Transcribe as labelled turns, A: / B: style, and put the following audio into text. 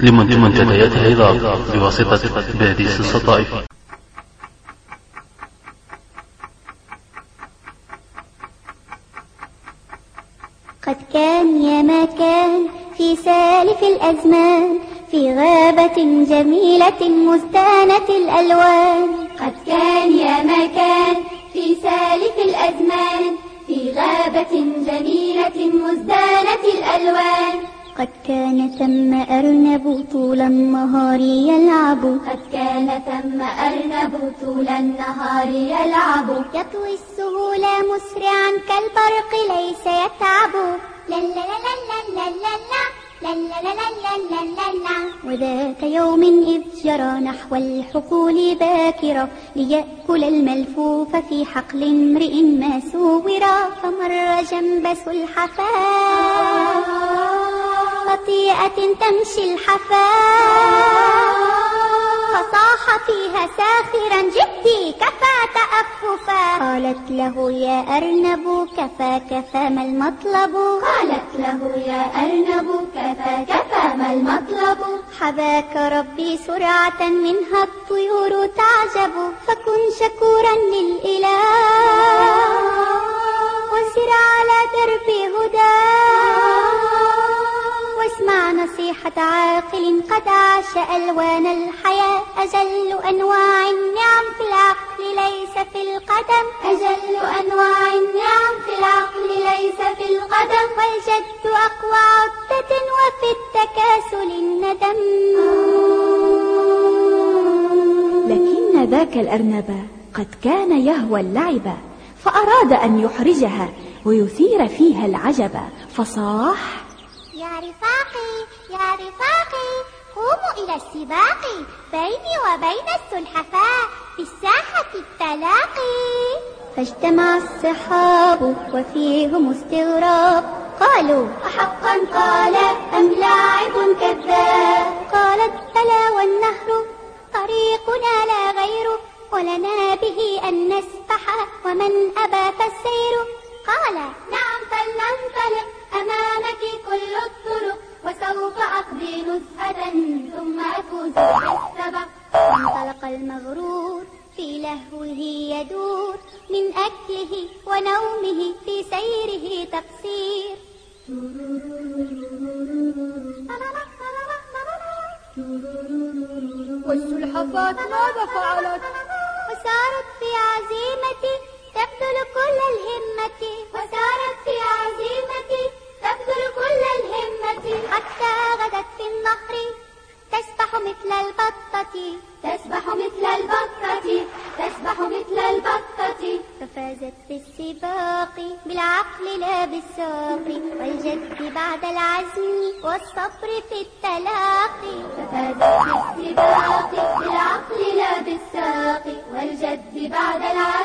A: لمنتديات العظام بواسطة باديس السطائف
B: قد كان يا ما كان في سالف الأزمان في غابة جميلة مزدانة الألوان.
C: قد كان يا ما كان في سالف الأزمان في غابة جميلة مزدانة الألوان.
B: قد كان ثم أرنب طول النهار يلعب
C: قد كان ثم أرنب طول النهار يلعب
B: يطوي السهول مسرعا كالبرق ليس يتعب
C: لا لا لا لا لا لا
B: وذات يوم إذ جرى نحو الحقول باكرا ليأكل الملفوف في حقل امرئ ما سورا فمر جنب سلحفاه بطيئة تمشي الحفاة فصاح فيها ساخرا جدي كفى تأففا. قالت له يا أرنب كفى كفى ما المطلب؟
C: قالت له يا أرنب كفى كفى ما المطلب؟
B: حباك ربي سرعة منها الطيور تعجب فكن شكورا للإله. وسر على درب هداه عاقل قد عاش ألوان الحياة. أجل أنواع النعم في العقل ليس في القدم.
C: أجل أنواع النعم في العقل ليس في القدم.
B: والجد أقوى عدة وفي التكاسل الندم.
D: لكن ذاك الأرنب قد كان يهوى اللعب فأراد أن يحرجها ويثير فيها العجب فصاح
B: يا رفاقي يا رفاقي قوموا إلى السباق بيني وبين السلحفاء في الساحة التلاقي. فاجتمع الصحاب وفيهم استغراب. قالوا
C: أحقا قال أم لاعب كذاب؟
B: قالت بلى والنهر طريقنا لا غير ولنا به أن نسبح ومن أبى فالسير.
C: ثم أفوز بالسبق
B: انطلق المغرور في لهوه يدور. من أكله ونومه في سيره تقصير.
C: والسلحفاة ماذا فعلت؟
B: وسارت في عزيمة تبذل كل الهمة.
C: وسارت في عزيمة
B: البطة
C: تسبح مثل البطة تسبح مثل البطة.
B: ففازت في السباق بالعقل لا بالساق. والجد بعد العزم والصبر في التلاقي
C: ففازت في السباق بالعقل لا بالساق. والجد بعد العزم